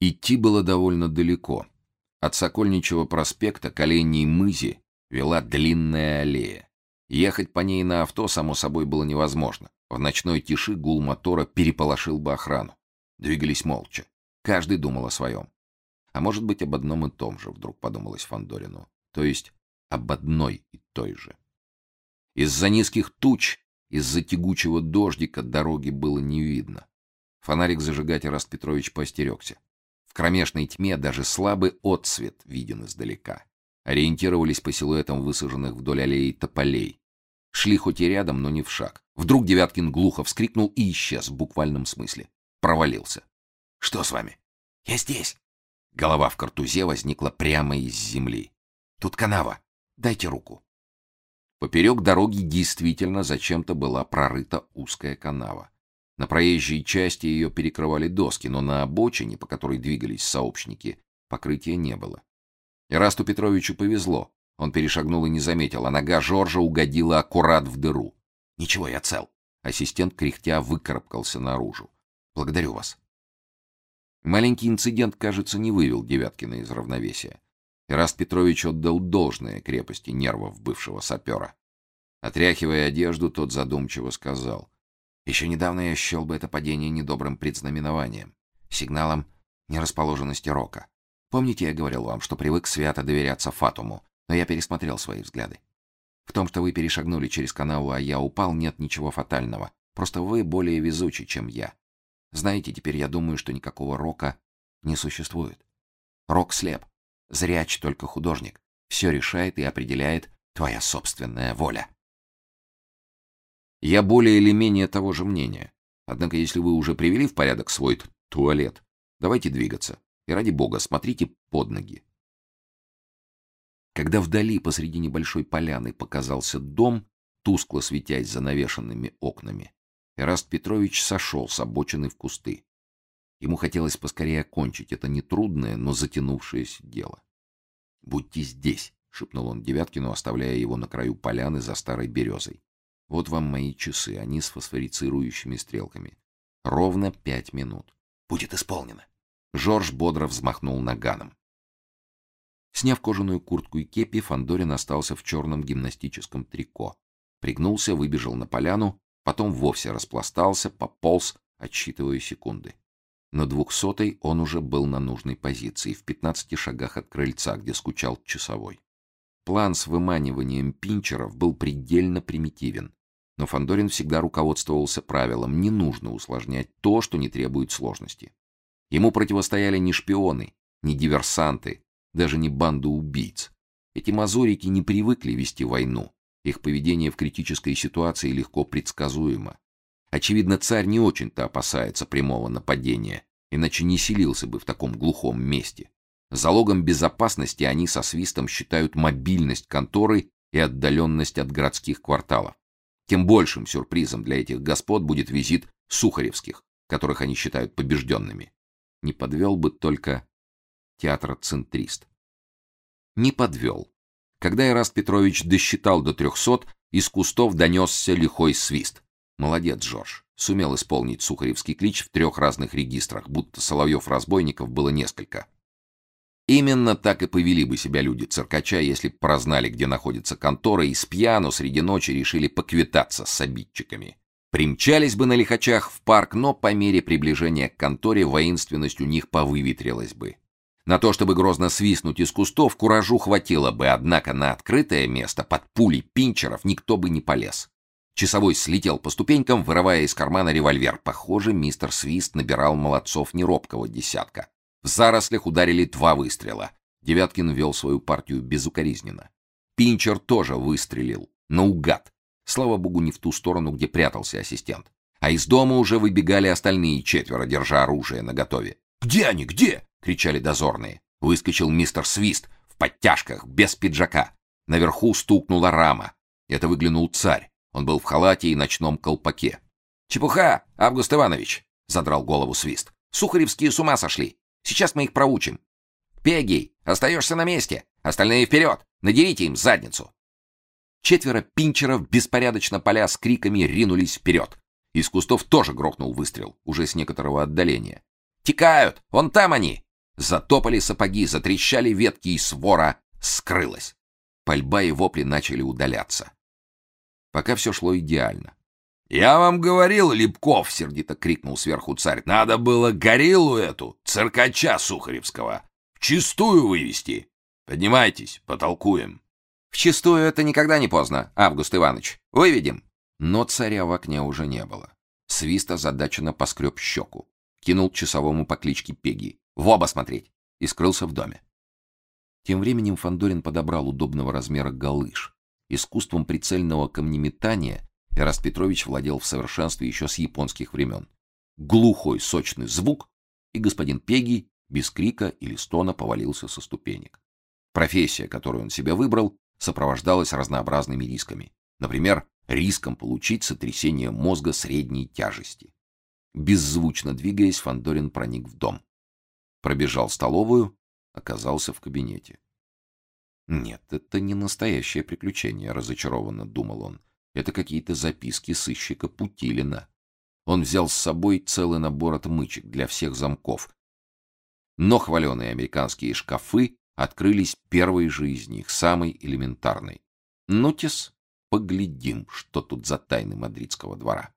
Идти было довольно далеко. От Сокольничьего проспекта к Оленьей мызе вела длинная аллея. Ехать по ней на авто, само собой, было невозможно. В ночной тиши гул мотора переполошил бы охрану. Двигались молча. Каждый думал о своем. А может быть, об одном и том же, вдруг подумалось Фандорину. То есть об одной и той же. Из-за низких туч, из-за тягучего дождика дороги было не видно. Фонарик зажигать Раст Петрович поостерегся. Кромешной тьме даже слабый отсвет виден издалека. Ориентировались по силуэтам высаженных вдоль аллеи тополей. Шли хоть и рядом, но не в шаг. Вдруг Девяткин глухо вскрикнул и исчез в буквальном смысле. Провалился. «Что с вами?» «Я здесь!» Голова в картузе возникла прямо из земли. «Тут канава. Дайте руку». Поперек дороги действительно зачем-то была прорыта узкая канава. На проезжей части ее перекрывали доски, но на обочине, по которой двигались сообщники, покрытия не было. Ирасту Петровичу повезло. Он перешагнул и не заметил, а нога Жоржа угодила аккурат в дыру. «Ничего, я цел». Ассистент кряхтя выкарабкался наружу. «Благодарю вас». Маленький инцидент, кажется, не вывел Девяткина из равновесия. Ираст Петрович отдал должное крепости нервов бывшего сапера. Отряхивая одежду, тот задумчиво сказал. «Еще недавно я счел бы это падение недобрым предзнаменованием, сигналом нерасположенности рока. Помните, я говорил вам, что привык свято доверяться Фатуму, но я пересмотрел свои взгляды. В том, что вы перешагнули через канаву, а я упал, нет ничего фатального. Просто вы более везучи, чем я. Знаете, теперь я думаю, что никакого рока не существует. Рок слеп. Зряч только художник. Все решает и определяет твоя собственная воля. Я более или менее того же мнения. Однако, если вы уже привели в порядок свой туалет, давайте двигаться. И ради бога, смотрите под ноги. Когда вдали посреди небольшой поляны показался дом, тускло светясь за навешанными окнами, Эраст Петрович сошел с обочины в кусты. Ему хотелось поскорее окончить это нетрудное, но затянувшееся дело. «Будьте здесь», — шепнул он Девяткину, оставляя его на краю поляны за старой березой. «Вот вам мои часы, они с фосфорицирующими стрелками. Ровно пять минут. Будет исполнено». Жорж бодро взмахнул наганом. Сняв кожаную куртку и кепи, Фандорин остался в черном гимнастическом трико. Пригнулся, выбежал на поляну, потом вовсе распластался, пополз, отсчитывая секунды. На двухсотой он уже был на нужной позиции, в пятнадцати шагах от крыльца, где скучал часовой. План с выманиванием пинчеров был предельно примитивен, но Фандорин всегда руководствовался правилом: не нужно усложнять то, что не требует сложности. Ему противостояли не шпионы, не диверсанты, даже не банду убийц. Эти мазурики не привыкли вести войну. Их поведение в критической ситуации легко предсказуемо. Очевидно, царь не очень-то опасается прямого нападения, иначе не селился бы в таком глухом месте. Залогом безопасности они со свистом считают мобильность конторы и отдаленность от городских кварталов. Тем большим сюрпризом для этих господ будет визит Сухаревских, которых они считают побежденными. Не подвел бы только театроцентрист. Не подвел. Когда Ираст Петрович досчитал до трехсот, из кустов донесся лихой свист. Молодец, Жорж. Сумел исполнить сухаревский клич в трех разных регистрах, будто соловьев-разбойников было несколько. Именно так и повели бы себя люди циркача, если б прознали, где находится контора, и с пьяну среди ночи решили поквитаться с обидчиками. Примчались бы на лихачах в парк, но по мере приближения к конторе воинственность у них повыветрилась бы. На то, чтобы грозно свистнуть из кустов, куражу хватило бы, однако на открытое место под пулей пинчеров никто бы не полез. Часовой слетел по ступенькам, вырывая из кармана револьвер. Похоже, мистер Свист набирал молодцов неробкого десятка. В зарослях ударили два выстрела. Девяткин вел свою партию безукоризненно. Пинчер тоже выстрелил, наугад. Слава богу, не в ту сторону, где прятался ассистент. А из дома уже выбегали остальные четверо, держа оружие наготове. «Где они? Где?» — кричали дозорные. Выскочил мистер Свист в подтяжках, без пиджака. Наверху стукнула рама. Это выглянул царь. Он был в халате и ночном колпаке. «Чепуха, Август Иванович!» — задрал голову Свист. «Сухаревские с ума сошли. Сейчас мы их проучим. Пегий, остаешься на месте. Остальные вперед. Надерите им задницу. Четверо пинчеров, беспорядочно поля с криками, ринулись вперед. Из кустов тоже грохнул выстрел, уже с некоторого отдаления. «Текают! Вон там они!» Затопали сапоги, затрещали ветки, и свора скрылась. Пальба и вопли начали удаляться. Пока все шло идеально. «Я вам говорил, Лепков!» — сердито крикнул сверху царь. «Надо было гориллу эту, циркача Сухаревского, в чистую вывести. Поднимайтесь, потолкуем». «В чистую это никогда не поздно, Август Иванович. Выведем». Но царя в окне уже не было. Свист озадаченно поскреб щеку. Кинул часовому по кличке Пеги. «В оба смотреть!» И скрылся в доме. Тем временем Фандорин подобрал удобного размера галыш. Искусством прицельного камнеметания Эраст Петрович владел в совершенстве еще с японских времен. Глухой сочный звук, и господин Пеги без крика или стона повалился со ступенек. Профессия, которую он себе выбрал, сопровождалась разнообразными рисками. Например, риском получить сотрясение мозга средней тяжести. Беззвучно двигаясь, Фандорин проник в дом. Пробежал столовую, оказался в кабинете. Нет, это не настоящее приключение, разочарованно думал он. Это какие-то записки сыщика Путилина. Он взял с собой целый набор отмычек для всех замков. Но хваленые американские шкафы открылись первой же из них, самой элементарной. Нутис, поглядим, что тут за тайны мадридского двора.